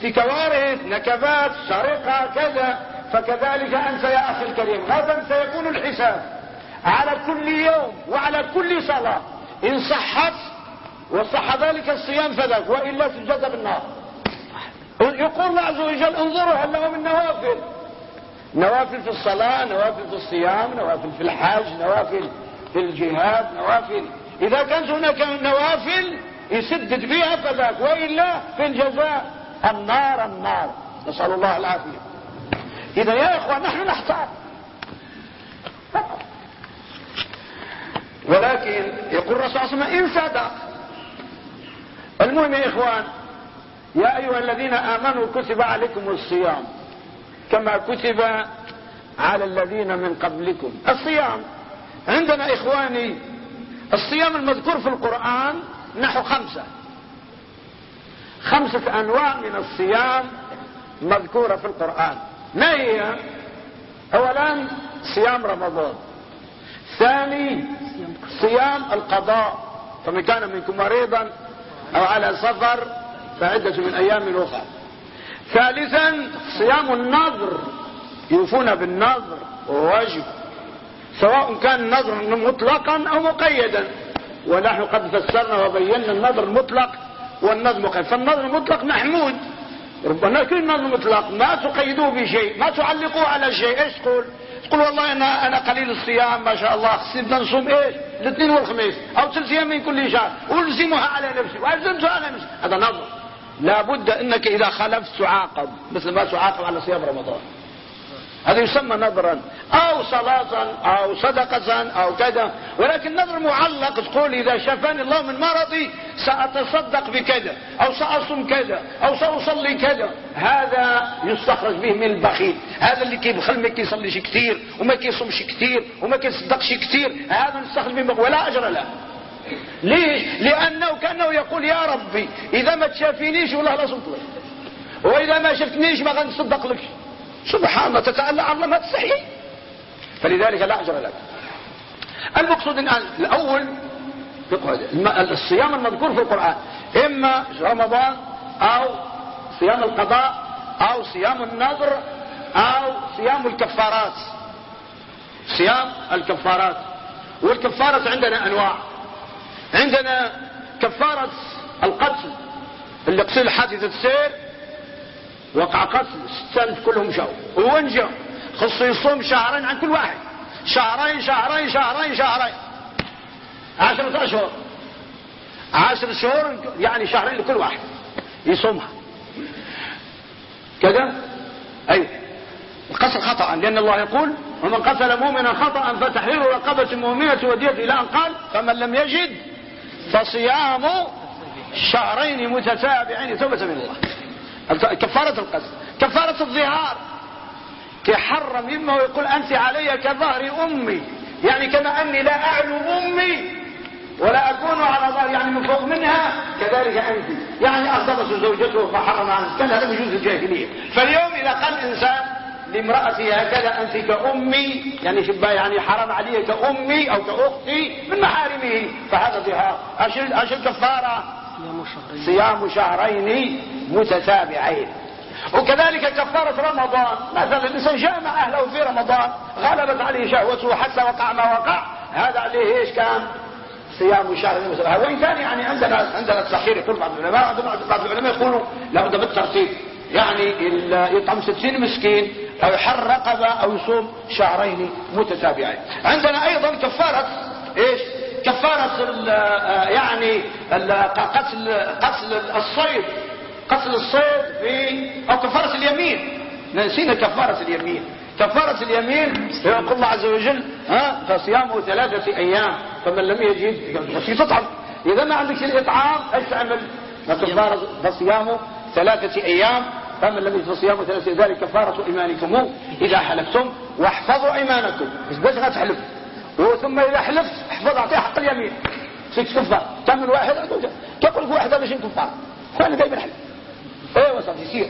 في كوارث نكبات سرقة كذا. فكذلك أنت يا أخي الكريم. غدا سيكون الحساب؟ على كل يوم وعلى كل صلاة. إن صحت وصح ذلك الصيام فذاك وإلا سجد بالنار. يقول الله عز وجل انظروا هل له من نوافل. نوافل في الصلاة نوافل في الصيام نوافل في الحج نوافل في الجهاد نوافل. إذا كانت هناك نوافل يسدد بها فذاك وإلا في الجزاء. النار النار. نسأل الله العافية. إذا يا إخوان نحن نحتاط ولكن يقول الرسول صلى الله عليه وسلم إن صدق المهم يا إخوان يا أيها الذين آمنوا كتب عليكم الصيام كما كتب على الذين من قبلكم. الصيام عندنا إخواني الصيام المذكور في القرآن نحو خمسة. خمسة أنواع من الصيام مذكورة في القرآن. ما هي؟ أولا صيام رمضان. ثاني صيام القضاء. فمن كان منكم مريضا أو على سفر فعدة من أيام أخرى ثالثا صيام النظر. يوفون بالنظر وواجب. سواء كان النظر مطلقا أو مقيدا. ونحن قد فسرنا وبينا النظر المطلق والنظر مقيد. فالنظر المطلق محمود. ربما كل نظر مطلق. ما تقيدوه بشيء ما تعلقوه على شيء. إيش تقول؟ تقول والله أنا أنا قليل الصيام ما شاء الله. خصني نصوم إيش؟ الاثنين والخميس. أو ثلاث أيام من كل شهر. والزمها على نفسي. والزمتها على نفسي. هذا نظر. لابد إنك إذا خالفت تعاقب مثل ما تعاقب على صيام رمضان. هذا يسمى نظرا أو صلاة أو صدقة أو كذا. ولكن نظر معلق تقول إذا شفاني الله من مرضي سأتصدق بكذا أو سأصوم كذا أو سأصلي كذا. هذا يستخرج به من البخيل. هذا اللي كيبخل ما كيصليش كثير وما كيصومش كثير وما كيصدقش كثير هذا يستخرج به ولا أجر له. ليش؟ لأنه كأنه يقول يا ربي إذا ما تشافينيش والله لا صدق لك. وإذا ما شفتنيش ما غنصدق لك. سبحان الله تتألى الله ما تستحي فلذلك لا أجر لك. المقصود الآن الأول الصيام المذكور في القرآن إما رمضان أو صيام القضاء أو صيام النذر أو صيام الكفارات. صيام الكفارات. والكفارة عندنا أنواع. عندنا كفارة القتل اللي قتل حادثة السير وقع قتل السنة كلهم جاوا وين جاوا خصو يصوم شهرين عن كل واحد. شهرين شهرين شهرين شهرين. عشرة أشهر عشر شهور يعني شهرين لكل واحد يصومها. كذا؟ أيوه. القتل خطأ لأن الله يقول ومن قتل مؤمنا خطأ فتحرير رقبة مؤمنة ودية إلى أن قال فمن لم يجد فصيام شهرين متتابعين توبة من الله. كفارة القتل كفارة الظهار. كحرم يمه ويقول أنت علي كظهر أمي يعني كما أني لا أعلو أمي ولا أكون على ظهر يعني من فوق منها كذلك أنت. يعني أغضبت زوجته فحرم عنه كان هذا بجوز الجاهلية. فاليوم إذا قال إنسان لامرأتي هكذا أنت كأمي يعني شبه يعني حرام علي كأمي أو كأختي من محارمه فهذا ظهار. أشل, أشل كفارة؟ صيام شهرين. متتابعين. وكذلك كفارة رمضان. مثلا الإنسان جامع أهله في رمضان غلبت عليه شهوته حتى وقع ما وقع. هذا عليه إيش كان؟ صيام شهر وإن كان يعني عندنا عندنا التأخير يقول بعض العلماء بعض العلماء يقولوا لابد بالترتيب يعني يطعم ستين مسكين أو يحر رقبة أو يصوم شهرين متتابعين. عندنا أيضا كفارة إيش؟ كفارة يعني قتل قتل الصيد. قتل الصيد في أو كفارة اليمين. نسينا كفارة اليمين. كفارة اليمين يقول الله عز وجل ها فصيامه ثلاثة أيام. فمن لم يجد في تطعم إذا ما عندك الاطعام إيش تعمل؟ كفارة فصيامه ثلاثة أيام. فمن لم يجد صيام ثلاثة ذلك كفارة إيمانكم. إذا حلفتم واحفظوا أيمانكم. مش بس تحلف. ثم إذا حلفت احفظ أعطيه حق اليمين. ست كفار؟ من واحد تقول واحد هذا كفار؟ فأنا دايما حلف؟ أيوه صار يصير.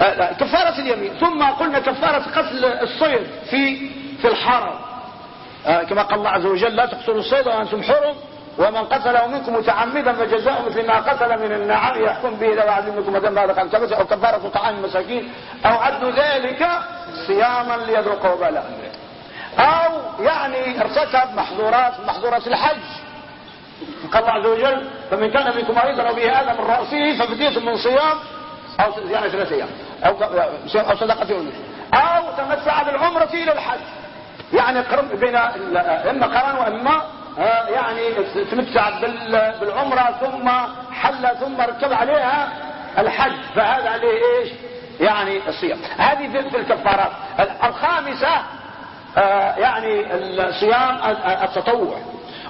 آه، كفارة اليمين. ثم قلنا كفارة قتل الصيد في في الحرم آه، كما قال الله عز وجل لا تقتلوا الصيد وأنتم حرم ومن قتله منكم متعمدا فجزاء مثل ما قتل من النعم يحكم به لو عدل منكم دم عن كبسه أو كفارة طعام المساكين أو عد ذلك صياما ليذوقوا وبال أو يعني ارتكب محظورات محظورات الحج. قال الله عز وجل فمن كان منكم مريضا به هذا من رأسه ففدية من صيام أو يعني ثلاث أيام أو أو صدقة أو تمتع بالعمره إلى الحج. يعني قرن بين إما قرن وإما يعني تمتع بالعمرة ثم حل ثم ركب عليها الحج. فهذا عليه إيش؟ يعني الصيام. هذه في الكفارات. الخامسة آه، يعني الصيام التطوع.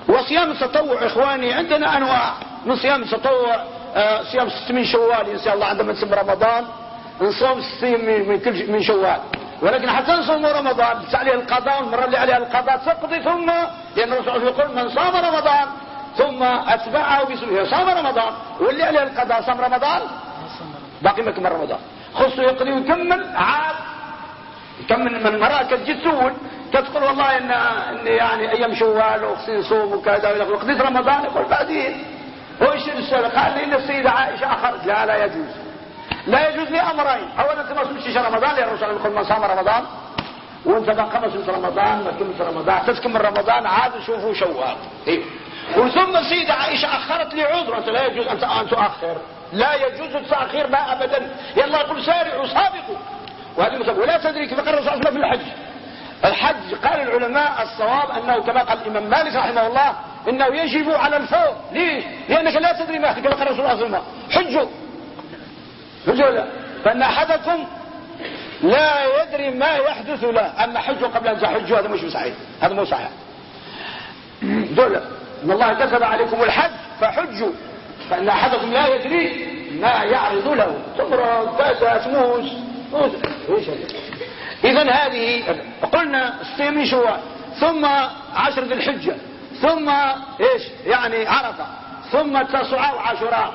وصيام التطوع إخواني عندنا أنواع. من صيام التطوع آه، صيام ست من شوال إن شاء الله عندما نسمى رمضان. نصوم ست من كل من شوال. ولكن حتى نصوم رمضان عليه القضاء المرة اللي عليها القضاء تقضي ثم لأن الرسول يقول من صام رمضان ثم أتبعه بسوء صام رمضان. واللي عليه القضاء صام رمضان؟ باقي ما كمل رمضان. خصه يقضي ويكمل عاد يكمل من المرأة كتجي تسول كتقول والله إن, إن يعني أيام شوال وخصي صوم وكذا وقضيت رمضان يقول بعدين. هو إيش السؤال قال لي إن السيدة عائشة أخرت. لا لا يجوز. لا يجوز لي امرين اولا انت ما صمتش رمضان لأن الرسول يقول من صام رمضان. وأنت ما قمت رمضان ما كملت رمضان. تسكن رمضان عاد شوفوا شوال. إيه؟ وثم السيدة عائشة أخرت لي عذر انت لا يجوز أن تؤخر. لا يجوز التأخير ما ابدا. يلا يقول سارعوا سابقوا. وهذه ولا تدري كيف قال الرسول في الحج. الحج قال العلماء الصواب أنه كما قال الإمام مالك رحمه الله إنه يجب على الفور. ليش؟ لأنك لا تدري ما كما قال الرسول صلى الله عليه وسلم. حجوا. رجل فإن أحدكم لا يدري ما يحدث له. أما حج قبل أن تحجوا هذا مش صحيح. هذا مو صحيح. دول إن الله كتب عليكم الحج فحجوا. فإن أحدكم لا يدري ما يعرض له. تمرض كذا تموت. إذا هذه قلنا ستين شوال ثم عشر ذي الحجة ثم إيش؟ يعني عرفة ثم التسعة وعاشوراء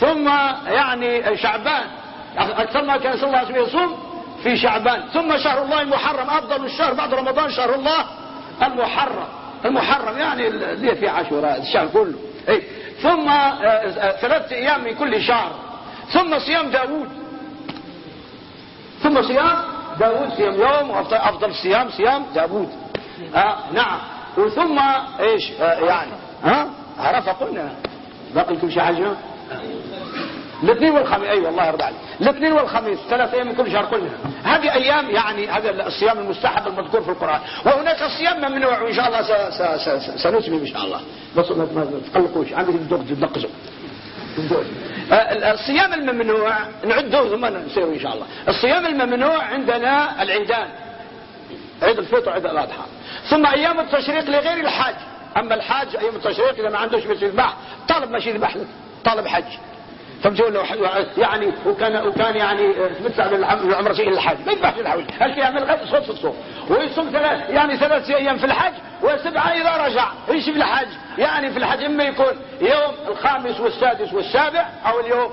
ثم يعني شعبان. أكثر ما كان صلى الله عليه وسلم يصوم في شعبان. ثم شهر الله المحرم أفضل الشهر بعد رمضان شهر الله المحرم. المحرم يعني اللي في عاشوراء الشهر كله. اي ثم ثلاثة أيام من كل شهر. ثم صيام داوود. ثم صيام داوود صيام يوم وافضل الصيام صيام داوود آه نعم. وثم إيش؟ آه يعني. ها؟ عرفة قلنا. باقي لكم شي حاجة؟ الاثنين والخميس. اي أيوة والله يرضى عليك. الاثنين والخميس ثلاث أيام من كل شهر كلها هذه أيام يعني هذا الصيام المستحب المذكور في القرآن. وهناك صيام ممنوع وإن شاء الله سنسمي إن شاء الله. بس ما تقلقوش. عندك الدق تنقزوا الصيام الممنوع نعده ثم نسير إن شاء الله. الصيام الممنوع عندنا العيدان عيد الفطر وعيد الأضحى. ثم أيام التشريق لغير الحاج. أما الحاج أيام التشريق إذا ما عندوش باش يذبح طالب ماشي يذبح طالب حج. فهمتوا له يعني وكان وكان يعني تمتع بالعمره شيء الحج ما يذبحش الحج هل يعمل غير صوت صوت ويصوم ثلاث يعني ثلاث أيام في الحج وسبعه إذا رجع. إيش في الحج؟ يعني في الحج إما يكون يوم الخامس والسادس والسابع أو اليوم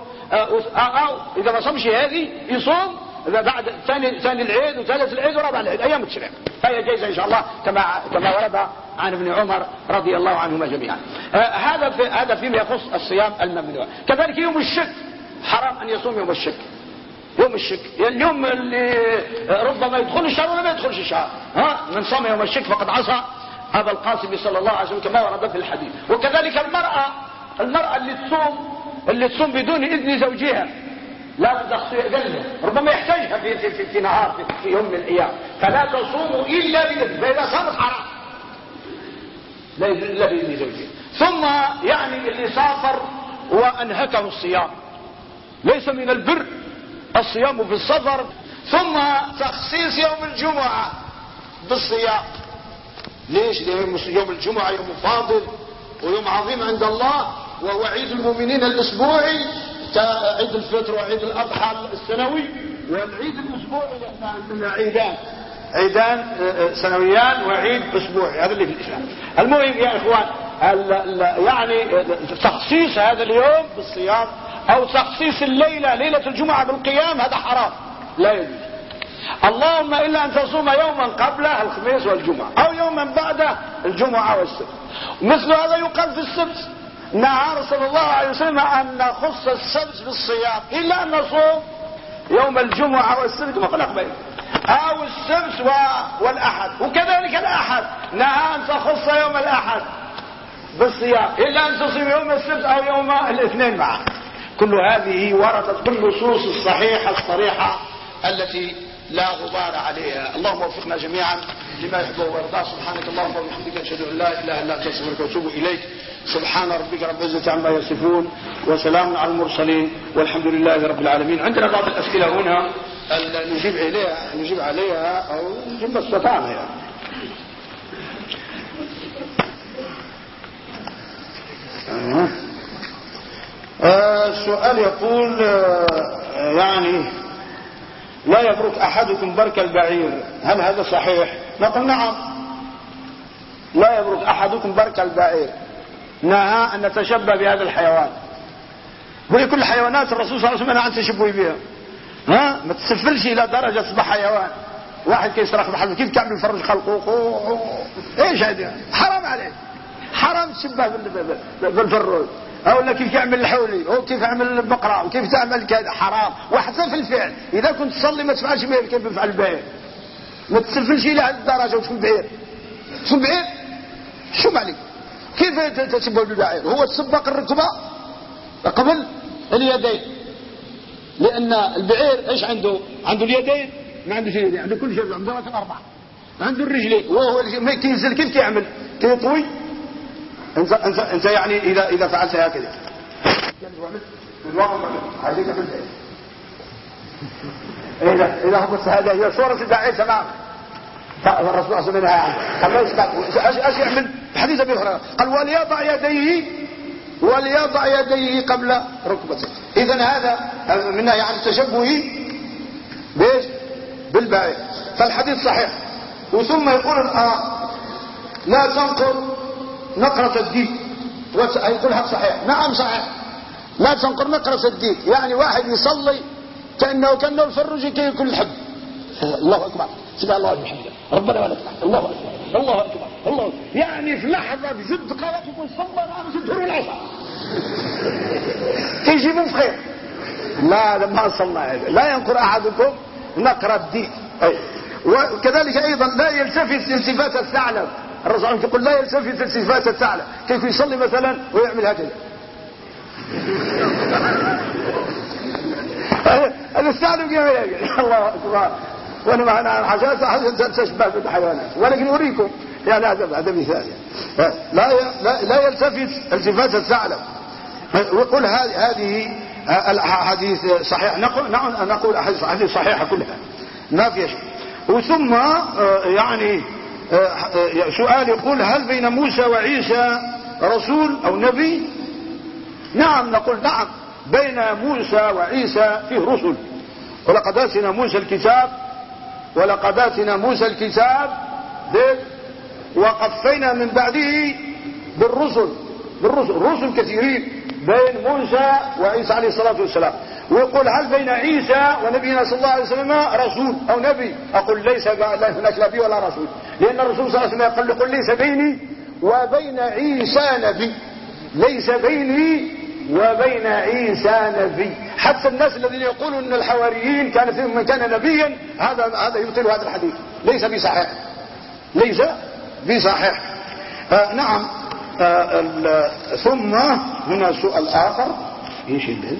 أو إذا ما صمش هذه يصوم بعد ثاني ثاني العيد وثالث العيد ورابع العيد أيام التشريق فهي جائزه إن شاء الله كما كما ورد عن ابن عمر رضي الله عنهما جميعا. آه هذا في هذا فيما يخص الصيام الممنوع. كذلك يوم الشك حرام أن يصوم يوم الشك يوم الشك اليوم اللي ربما يدخل الشهر ولا ما يدخلش الشهر. ها؟ من صام يوم الشك فقد عصى أبا القاسم صلى الله عليه وسلم كما ورد في الحديث. وكذلك المراه المرأة اللي تصوم اللي تصوم بدون إذن زوجها لا تخصي ذله ربما يحتاجها في, في, في, في نهار في, في يوم من الأيام. فلا تصوموا إلا باذن فإذا صامت حرام. لا إلا بإذن زوجها ثم يعني اللي سافر وأنهكه الصيام. ليس من البر الصيام في السفر. ثم تخصيص يوم الجمعة بالصيام. ليش؟ يوم الجمعة يوم فاضل ويوم عظيم عند الله وهو عيد المؤمنين الأسبوعي. عيد الفطر وعيد الأضحى السنوي والعيد عندنا عيدان. عيدان سنويان وعيد أسبوعي. هذا اللي في الإسلام. المهم يا إخوان يعني تخصيص هذا اليوم بالصيام أو تخصيص الليلة ليلة الجمعة بالقيام هذا حرام. لا يجوز. اللهم إلا أن تصوم يوما قبله الخميس والجمعة أو يوما بعده الجمعة والسبت. مثل هذا يقال في السبت. نهى رسول الله عليه وسلم أن نخص السبت بالصيام. إلا أن نصوم يوم الجمعة والسبت مطلق بين أو السبت و... والأحد. وكذلك الأحد. نهى أن تخص يوم الأحد بالصيام. إلا أن تصوم يوم السبت أو يوم الاثنين معا كل هذه وردت بالنصوص الصحيحة الصريحة التي لا غبار عليها. اللهم وفقنا جميعا لما يحبه ويرضاه سبحانك اللهم وبحمدك أشهد أن لا إله إلا أنت أستغفرك وأتوب إليك. سبحان ربك رب العزة عما يصفون وسلام على المرسلين والحمد لله رب العالمين. عندنا بعض الأسئلة هنا نجيب عليها نجيب عليها أو نجيب استطعنا يعني. آه السؤال يقول آه يعني لا يبرك أحدكم برك البعير. هل هذا صحيح؟ نقول نعم. لا يبرك أحدكم برك البعير. نهى أن نتشبه بهذا الحيوان. وكل الحيوانات الرسول صلى الله عليه وسلم نهى عن تشبه بها. ها؟ ما تسفلش إلى درجة تصبح حيوان. واحد كيصرخ بحال كيف كعب يفرج خلقه؟ إيش هذا حرام عليك. حرام تشبه بالفروج أو كيف يعمل الحولي أو كيف يعمل البقرة وكيف تعمل كذا حرام. وحتى في الفعل. إذا كنت تصلي ما تفعلش به كيف يفعل البعير ما تسفلش إلى هذه الدرجة وتكون بعير تكون بعير شو عليك. كيف تسبه بالبعير هو تسبق الركبة؟ قبل اليدين. لأن البعير إيش عنده؟ عنده اليدين؟ ما عنده شيء. عنده كل شيء عنده اربعه عنده الرجلين. وهو ما كينزل كيف كيعمل؟ كيطوي؟ انت انت انت يعني اذا اذا فعلت هكذا. إذا إذا هبط هذا هي صوره الداعي تمام. الرسول صلى الله عليه وسلم عنه إيش يعمل؟ حديث أبي هريرة. قال وليضع يديه وليضع يديه قبل ركبته. اذا هذا منها يعني التشبه بإيش؟ بالبعير فالحديث صحيح. وثم يقول الآن لا تنقر نقرة الديك يقول هذا صحيح. نعم صحيح. لا تنقر نقرة الديك يعني واحد يصلي كأنه كأنه الفرج كي كل حب الله أكبر. سبحان الله وبحمده ربنا ولك الله أكبر. الله أكبر. الله يعني في لحظة بجد قواتكم والصبر أنا تدهروا العصا. تيجي من خير لا ما صلنا لا ينقر أحدكم نقر الدين. وكذلك أيضا لا يلتفت التفات الثعلب. الرسول يقول لا يلتفت التفات الثعلب. كيف يصلي مثلا ويعمل هكذا. الثعلب يعمل هكذا الله أكبر. وأنا معنا حاجات تشبه بالحيوانات. ولكن أريكم. يعني هذا هذا مثال. لا لا لا يلتفت التفات الثعلب. وقل هذه الأحاديث صحيحة. نقول نعم نقول أحاديث صحيحة كلها. ما فيها شيء. وثم آه، يعني سؤال يقول هل بين موسى وعيسى رسول أو نبي؟ نعم نقول نعم. بين موسى وعيسى فيه رسل. ولقد آتنا موسى الكتاب ولقد آتنا موسى الكتاب وقفينا من بعده بالرسل. بالرسل. رسل كثيرين بين موسى وعيسى عليه الصلاة والسلام. ويقول هل بين عيسى ونبينا صلى الله عليه وسلم رسول أو نبي؟ أقول ليس هناك نبي ولا رسول. لأن الرسول صلى الله عليه وسلم يقول ليس بيني وبين عيسى نبي. ليس بيني وبين عيسى نبي. حتى الناس الذين يقولون إن الحواريين كان فيهم من كان نبيا هذا هذا يبطل هذا الحديث. ليس بصحيح. ليس بصحيح. آه نعم. آه ثم هنا سؤال آخر. إيش اللي؟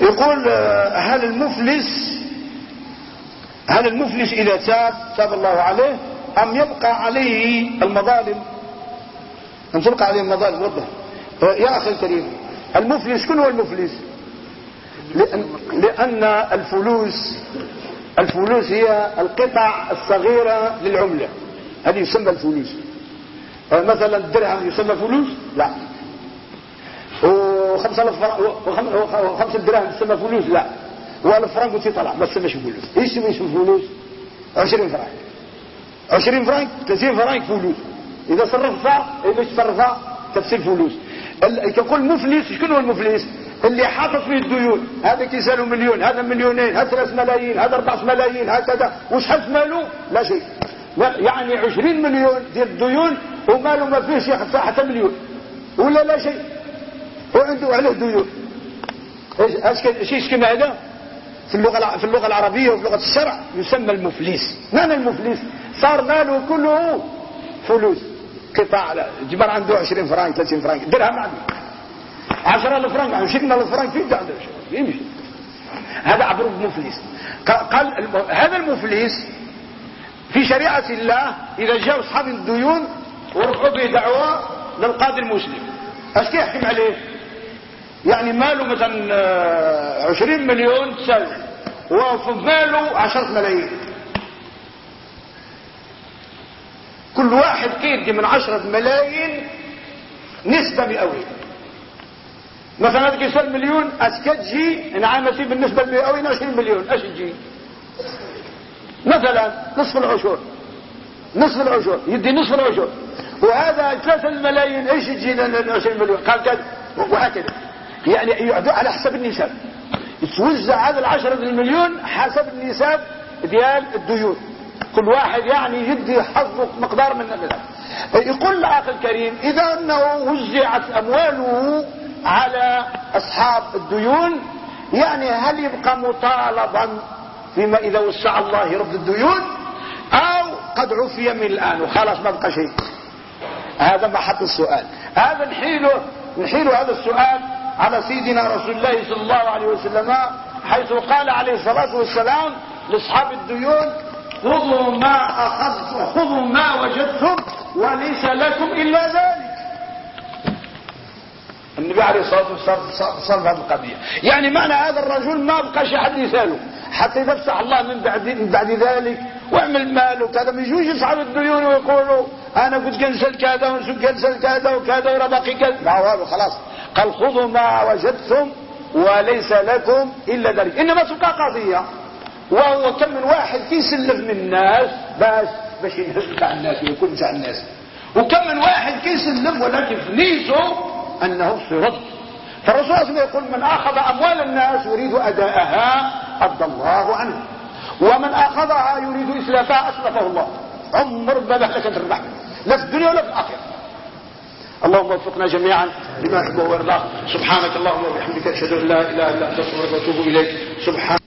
يقول هل المفلس هل المفلس إذا تاب تاب الله عليه أم يبقى عليه المظالم؟ أن تلقى عليهم مظالم وضح. يا أخي الكريم المفلس شكون هو المفلس؟ لأن, لأن الفلوس الفلوس هي القطع الصغيرة للعملة. هذه يسمى الفلوس. مثلا الدرهم يسمى فلوس؟ لا. وخمسة وخمسة دراهم تسمى فلوس لا. والفرنك قلت طلع ما تسمىش فلوس إيش تسمى فلوس؟ 20 فرنك. 20 فرنك 30 فرنك فلوس. إذا صرفها باش تصرفها تفسير فلوس. كقول مفلس شكون هو المفلس؟ اللي حاطط فيه الديون. هذا كيساله مليون هذا مليونين هذا ثلاث ملايين هذا أربع ملايين هكذا. وشحال ماله؟ لا شيء. يعني عشرين مليون ديال الديون وماله ما فيهش حتى مليون. ولا لا شيء. وعنده عليه ديون. إيش كما هذا؟ في اللغة, في اللغة العربية وفي لغة الشرع يسمى المفلس. معنى المفلس؟ صار ماله كله فلوس. قطاع جبر عنده 20 فرنك 30 فرنك درهم عنده. 10 فرنك 20 فرنك في عنده يمشي. هذا عبر المفلس. قال هذا المفلس في شريعة الله إذا جاء أصحاب الديون ورفعوا به دعوة للقاضي المسلم. إيش يحكم عليه؟ يعني ماله مثلا 20 مليون تساوي. وفي ماله 10 ملايين. كل واحد كيدي من عشرة ملايين نسبة مئوية. مثلا هذا كيسال مليون اسكتجي نعامتي بالنسبة المئوية 20 مليون. أش تجي مثلا نصف العشور. نصف العشور. يدي نصف العشور. وهذا ثلاثة الملايين إيش تجي 20 مليون؟ قال كذا وهكذا. يعني يعدوا على حسب النساب يتوزع هذا العشرة المليون حسب النساب ديال الديون. كل واحد يعني يدي حظه مقدار من ذلك يقول الأخ الكريم إذا أنه وزعت أمواله على أصحاب الديون يعني هل يبقى مطالبا فيما إذا وسع الله يرد الديون؟ أو قد عفي من الآن وخلاص ما بقى شيء؟ هذا محط السؤال. هذا نحيله نحيله هذا السؤال على سيدنا رسول الله صلى الله عليه وسلم حيث قال عليه الصلاة والسلام لأصحاب الديون خذوا ما أخذتم خذوا ما وجدتم وليس لكم إلا ذلك. النبي عليه الصلاة والسلام صار هذه القضية يعني معنى هذا الرجل ما بقاش حد يساله حتى يفتح الله من بعد من بعد ذلك واعمل مال وكذا ما يجوش يصحاب الديون ويقولوا أنا كنت كنسل كذا ونسل كنسل كذا وكذا ورا باقي كذا. ما هو خلاص. قال خذوا ما وجدتم وليس لكم إلا ذلك. انما تبقى قضية. وهو كم من واحد كيسلف من الناس. باش باش ينهز بتاع الناس ويكون بتاع الناس. وكم من واحد كيسلف ولكن في نيته أنه سيرد فالرسول صلى الله عليه وسلم يقول من أخذ أموال الناس يريد أداءها ادى الله عنه. ومن أخذها يريد إسلافها أسلفه الله. عمر ما لك تربح لا في الدنيا ولا في الآخرة. اللهم وفقنا جميعا لما يحب ويرضى. سبحانك اللهم وبحمدك أشهد أن لا إله إلا أنت أستغفرك وأتوب إليك. سبحان